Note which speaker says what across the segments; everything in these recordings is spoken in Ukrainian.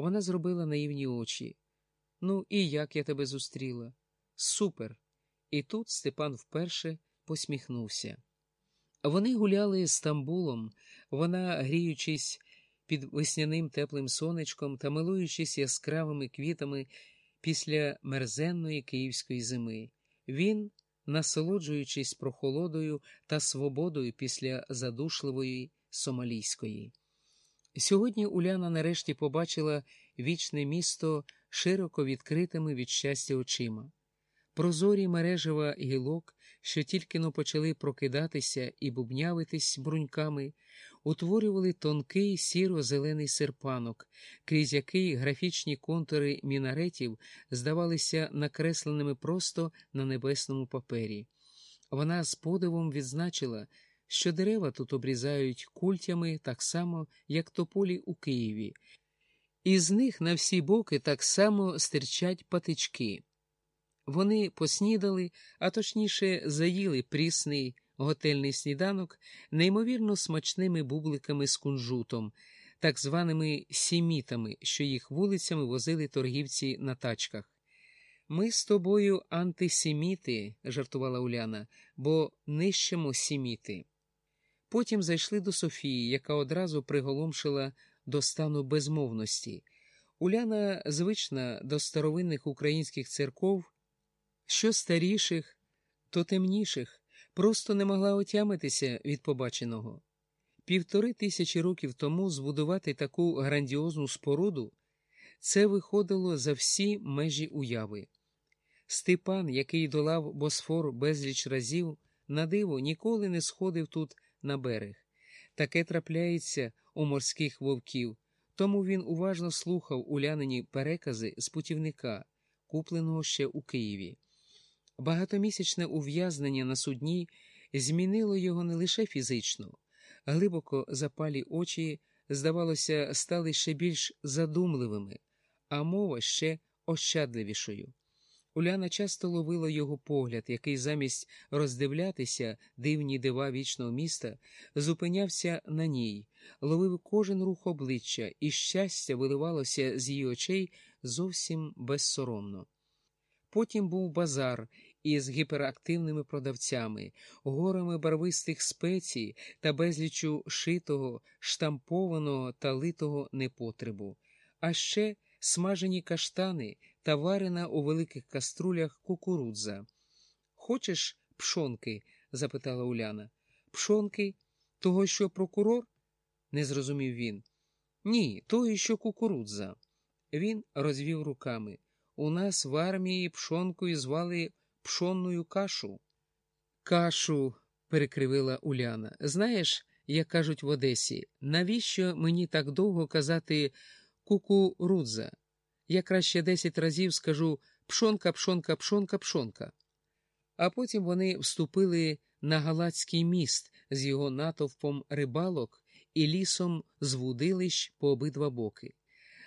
Speaker 1: Вона зробила наївні очі. Ну, і як я тебе зустріла? Супер. І тут Степан вперше посміхнувся. Вони гуляли з Стамбулом, вона, гріючись під весняним теплим сонечком та милуючись яскравими квітами після мерзенної київської зими. Він, насолоджуючись прохолодою та свободою після задушливої сомалійської. Сьогодні Уляна нарешті побачила вічне місто широко відкритими від щастя очима. Прозорі мережева гілок, що тільки но почали прокидатися і бубнявитись бруньками, утворювали тонкий сіро-зелений серпанок, крізь який графічні контури мінаретів здавалися накресленими просто на небесному папері. Вона з подивом відзначила, що дерева тут обрізають культями так само, як тополі у Києві, і з них на всі боки так само стирчать патички. Вони поснідали, а точніше заїли прісний готельний сніданок неймовірно смачними бубликами з кунжутом, так званими сімітами, що їх вулицями возили торгівці на тачках. Ми з тобою антисеміти, жартувала Уляна, бо нищимо сіміти. Потім зайшли до Софії, яка одразу приголомшила до стану безмовності. Уляна звична до старовинних українських церков, що старіших, то темніших, просто не могла отямитися від побаченого. Півтори тисячі років тому збудувати таку грандіозну споруду це виходило за всі межі уяви. Степан, який долав Босфор безліч разів, на диво ніколи не сходив тут на берег. Таке трапляється у морських вовків, тому він уважно слухав улянині перекази з путівника, купленого ще у Києві. Багатомісячне ув'язнення на судні змінило його не лише фізично, глибоко запалі очі, здавалося, стали ще більш задумливими, а мова ще ощадливішою. Уляна часто ловила його погляд, який замість роздивлятися дивні дива вічного міста, зупинявся на ній, ловив кожен рух обличчя, і щастя виливалося з її очей зовсім безсоромно. Потім був базар із гіперактивними продавцями, горами барвистих спецій та безлічу шитого, штампованого та литого непотребу, а ще смажені каштани та варена у великих каструлях кукурудза. Хочеш пшонки? запитала Уляна. Пшонки? Того, що прокурор? не зрозумів він. Ні, того, що кукурудза. Він розвів руками. У нас в армії пшонкою звали пшонною кашу. Кашу, перекривила Уляна. Знаєш, як кажуть в Одесі, навіщо мені так довго казати кукурудза? Я краще десять разів скажу пшонка, пшонка, пшонка, пшонка. А потім вони вступили на Галацький міст з його натовпом рибалок і лісом з вудилищ по обидва боки.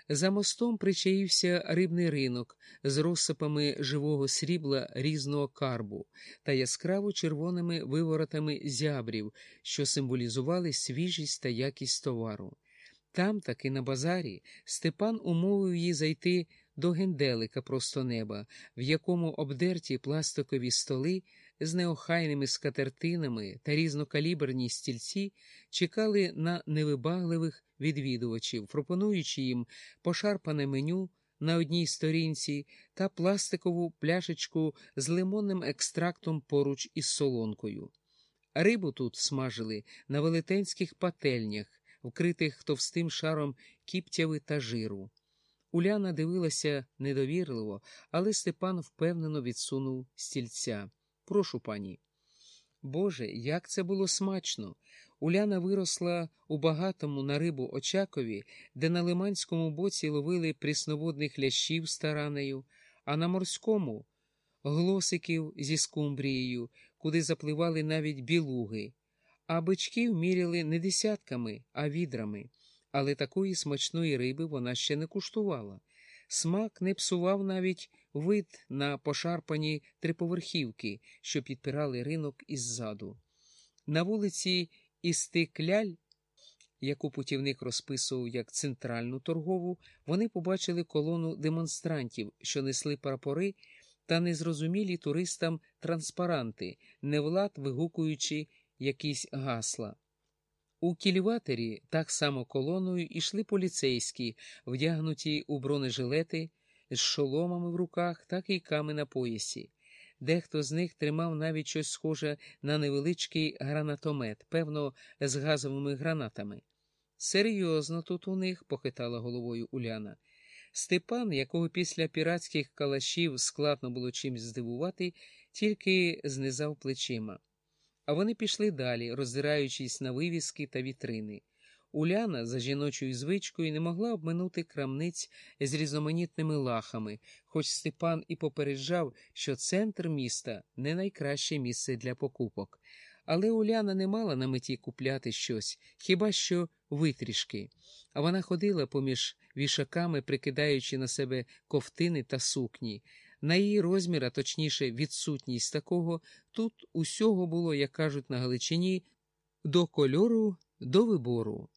Speaker 1: За мостом причаївся рибний ринок з розсипами живого срібла різного карбу та яскраво червоними виворотами зябрів, що символізували свіжість та якість товару. Там таки на базарі Степан умовив її зайти до генделика просто неба, в якому обдерті пластикові столи з неохайними скатертинами та різнокаліберні стільці чекали на невибагливих відвідувачів, пропонуючи їм пошарпане меню на одній сторінці та пластикову пляшечку з лимонним екстрактом поруч із солонкою. Рибу тут смажили на велетенських пательнях, вкритих товстим шаром кіптяви та жиру. Уляна дивилася недовірливо, але Степан впевнено відсунув стільця. Прошу пані. Боже, як це було смачно! Уляна виросла у багатому на рибу Очакові, де на лиманському боці ловили прісноводних лящів з таранею, а на морському глосиків зі скумбрією, куди запливали навіть білуги, а бичків міряли не десятками, а відрами. Але такої смачної риби вона ще не куштувала. Смак не псував навіть вид на пошарпані триповерхівки, що підпирали ринок іззаду. На вулиці Істикляль яку путівник розписував як центральну торгову, вони побачили колону демонстрантів, що несли прапори та незрозумілі туристам транспаранти, невлад вигукуючи якісь гасла. У кільватері так само колоною йшли поліцейські, вдягнуті у бронежилети з шоломами в руках та кийками на поясі. Дехто з них тримав навіть щось схоже на невеличкий гранатомет, певно, з газовими гранатами. Серйозно тут у них, похитала головою Уляна. Степан, якого після піратських калашів складно було чимсь здивувати, тільки знизав плечима. А вони пішли далі, роздираючись на вивіски та вітрини. Уляна за жіночою звичкою не могла обминути крамниць з різноманітними лахами, хоч Степан і попереджав, що центр міста не найкраще місце для покупок. Але Уляна не мала на меті купляти щось, хіба що витрішки. А вона ходила поміж вішаками, прикидаючи на себе ковтини та сукні. На її розмір, а точніше, відсутність такого, тут усього було, як кажуть на Галичині, до кольору, до вибору.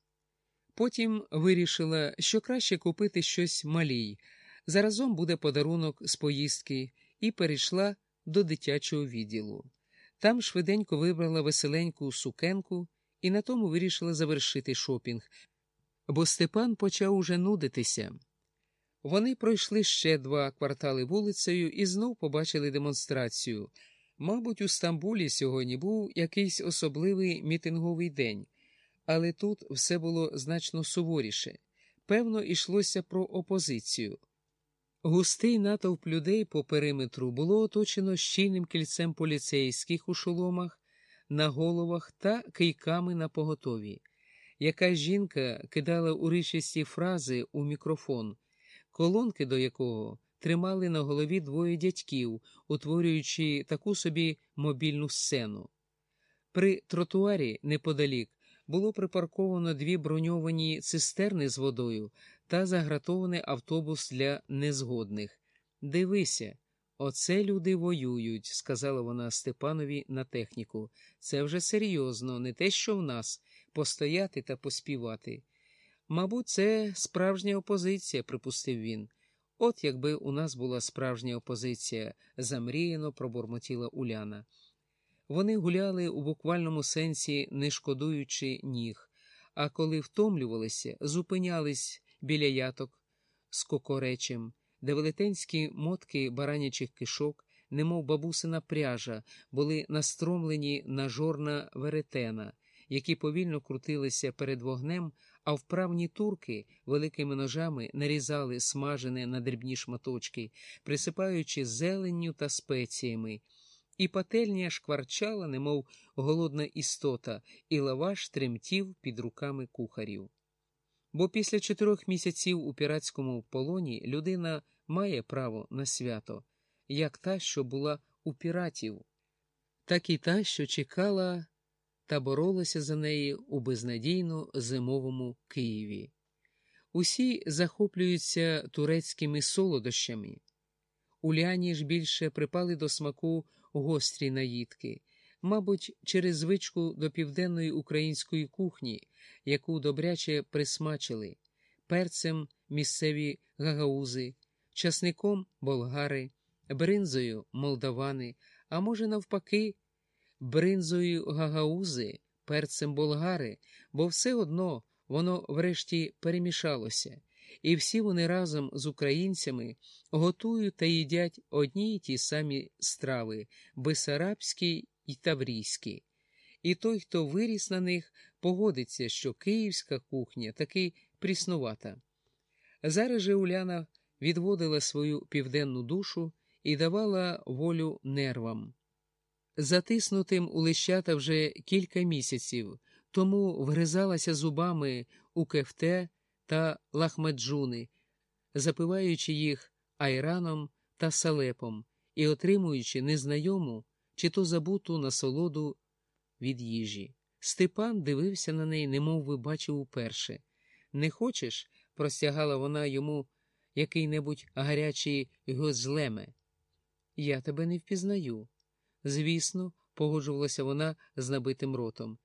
Speaker 1: Потім вирішила, що краще купити щось малій. Заразом буде подарунок з поїздки, і перейшла до дитячого відділу. Там швиденько вибрала веселеньку сукенку і на тому вирішила завершити шопінг, бо Степан почав уже нудитися. Вони пройшли ще два квартали вулицею і знов побачили демонстрацію. Мабуть, у Стамбулі сьогодні був якийсь особливий мітинговий день, але тут все було значно суворіше. Певно, йшлося про опозицію. Густий натовп людей по периметру було оточено щільним кільцем поліцейських у шоломах, на головах та кийками на поготові. Якась жінка кидала уричисті фрази у мікрофон, колонки до якого тримали на голові двоє дядьків, утворюючи таку собі мобільну сцену. При тротуарі неподалік було припарковано дві броньовані цистерни з водою та загратований автобус для незгодних. Дивися, оце люди воюють, сказала вона Степанові на техніку. Це вже серйозно, не те, що в нас постояти та поспівати. Мабуть, це справжня опозиція, припустив він. От якби у нас була справжня опозиція, замріяно пробурмотіла Уляна. Вони гуляли у буквальному сенсі, не шкодуючи ніг, а коли втомлювалися, зупинялись біля яток з кокоречем, де велетенські мотки баранячих кишок, немов бабусина пряжа, були настромлені на жорна веретена, які повільно крутилися перед вогнем, а вправні турки великими ножами нарізали смажене на дрібні шматочки, присипаючи зеленню та спеціями. І пательня шкварчала, немов голодна істота, і лаваш тремтів під руками кухарів. Бо після чотирьох місяців у піратському полоні людина має право на свято, як та, що була у піратів, так і та, що чекала та боролася за неї у безнадійно зимовому Києві. Усі захоплюються турецькими солодощами. Уляні ж більше припали до смаку гострі наїдки, мабуть, через звичку до південної української кухні, яку добряче присмачили, перцем місцеві гагаузи, часником болгари, бринзою молдавани, а може, навпаки, бринзою гагаузи, перцем болгари, бо все одно воно врешті перемішалося і всі вони разом з українцями готують та їдять одні й ті самі страви бесарабські і таврійські. І той, хто виріс на них, погодиться, що київська кухня таки пріснувата. Зараз же Уляна відводила свою південну душу і давала волю нервам. Затиснутим у лищата вже кілька місяців, тому вгризалася зубами у кефте та лахмаджуни, запиваючи їх айраном та салепом і отримуючи незнайому чи то забуту насолоду від їжі. Степан дивився на неї, немов би бачив уперше. Не хочеш? простягала вона йому який-небудь гарячий гозлеме. Я тебе не впізнаю. Звісно, погоджувалася вона з набитим ротом.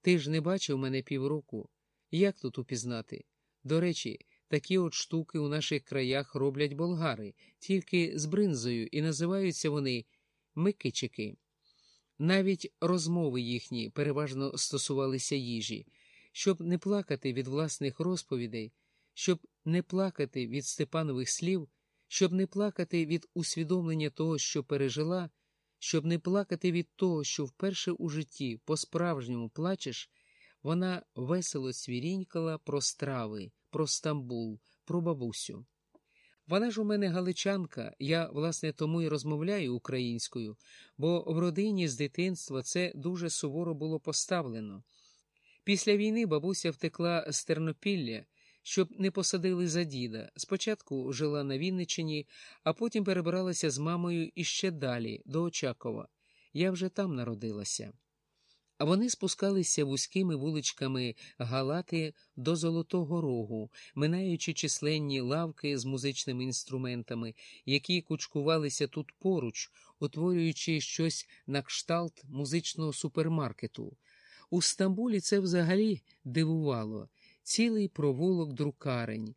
Speaker 1: Ти ж не бачив мене півроку. Як тут упізнати? До речі, такі от штуки у наших краях роблять болгари, тільки з бринзою, і називаються вони микичики. Навіть розмови їхні переважно стосувалися їжі, щоб не плакати від власних розповідей, щоб не плакати від Степанових слів, щоб не плакати від усвідомлення того, що пережила, щоб не плакати від того, що вперше у житті по-справжньому плачеш, вона весело свірінькала про страви, про Стамбул, про бабусю. Вона ж у мене галичанка, я, власне, тому й розмовляю українською, бо в родині з дитинства це дуже суворо було поставлено. Після війни бабуся втекла з Тернопілля, щоб не посадили за діда. Спочатку жила на Вінниччині, а потім перебралася з мамою іще далі, до Очакова. Я вже там народилася. А вони спускалися вузькими вуличками Галати до Золотого Рогу, минаючи численні лавки з музичними інструментами, які кучкувалися тут поруч, утворюючи щось на кшталт музичного супермаркету. У Стамбулі це взагалі дивувало цілий провулок друкарень.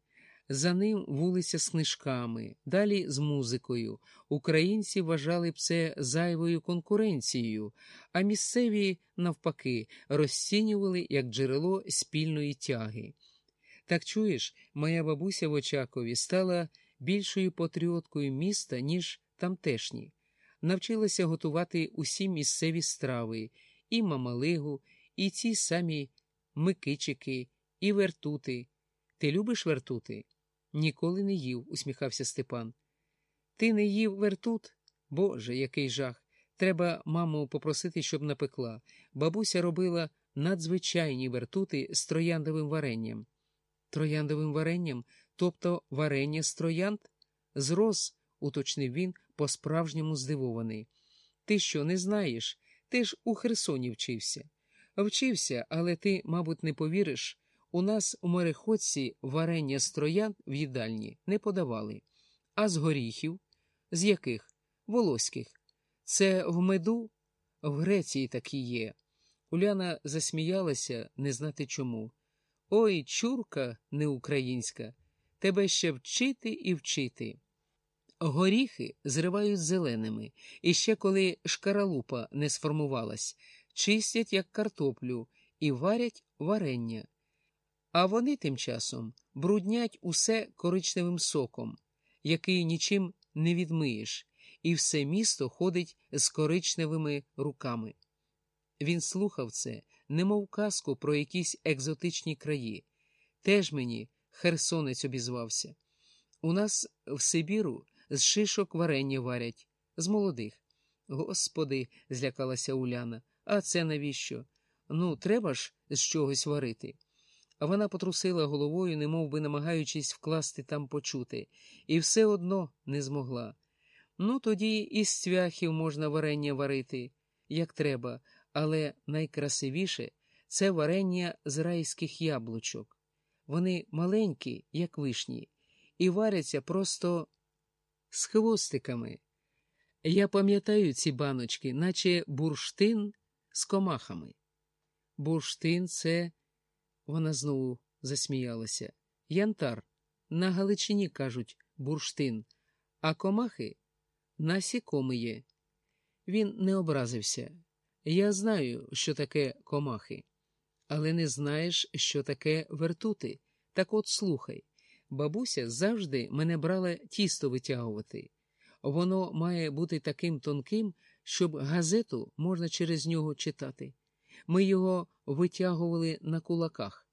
Speaker 1: За ним вулиця з книжками, далі з музикою. Українці вважали б це зайвою конкуренцією, а місцеві, навпаки, розцінювали як джерело спільної тяги. Так чуєш, моя бабуся в Очакові стала більшою патріоткою міста, ніж тамтешні, навчилася готувати усі місцеві страви, і мамалигу, і ці самі микичики, і вертути. Ти любиш вертути? Ніколи не їв, усміхався Степан. Ти не їв вертут? Боже, який жах. Треба маму попросити, щоб напекла. Бабуся робила надзвичайні вертути з трояндовим варенням. Трояндовим варенням, тобто варення з троянд? З роз, уточнив він, по-справжньому здивований. Ти що, не знаєш? Ти ж у Херсоні вчився. Вчився, але ти, мабуть, не повіриш. У нас у мореходці варення з троянд в їдальні не подавали. А з горіхів? З яких? Волоських. Це в меду? В Греції такі є. Уляна засміялася, не знати чому. Ой, чурка неукраїнська, тебе ще вчити і вчити. Горіхи зривають зеленими, і ще коли шкаралупа не сформувалась, чистять, як картоплю, і варять варення. А вони тим часом бруднять усе коричневим соком, який нічим не відмиєш, і все місто ходить з коричневими руками. Він слухав це, немов казку про якісь екзотичні краї. Теж мені херсонець обізвався. У нас в Сибіру з шишок варення варять, з молодих. Господи, злякалася Уляна, а це навіщо? Ну, треба ж з чогось варити. Вона потрусила головою, немов би намагаючись вкласти там почути, і все одно не змогла. Ну, тоді із цвяхів можна варення варити, як треба, але найкрасивіше це варення з райських яблучок. Вони маленькі, як вишні, і варяться просто з хвостиками. Я пам'ятаю ці баночки, наче бурштин з комахами. Бурштин це. Вона знову засміялася. Янтар. На Галичині кажуть бурштин, а комахи насікомиє. Він не образився. Я знаю, що таке комахи, але не знаєш, що таке вертути. Так от слухай. Бабуся завжди мене брала тісто витягувати. Воно має бути таким тонким, щоб газету можна через нього читати. Ми його витягували на кулаках.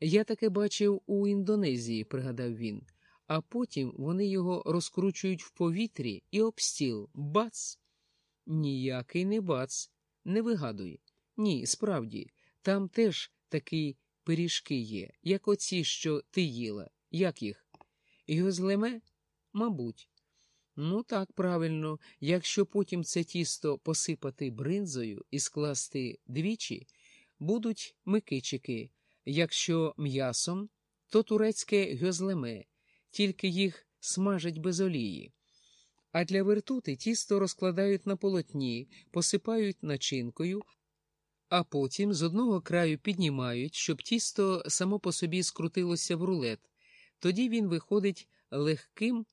Speaker 1: Я таке бачив у Індонезії, пригадав він, а потім вони його розкручують в повітрі і об стіл. Бац! Ніякий не бац, не вигадуй. Ні, справді, там теж такі пиріжки є, як оці, що ти їла. Як їх? Його злеме? Мабуть. Ну, так, правильно, якщо потім це тісто посипати бринзою і скласти двічі, будуть микичики, якщо м'ясом, то турецьке гьозлеме, тільки їх смажать без олії. А для вертути тісто розкладають на полотні, посипають начинкою, а потім з одного краю піднімають, щоб тісто само по собі скрутилося в рулет. Тоді він виходить легким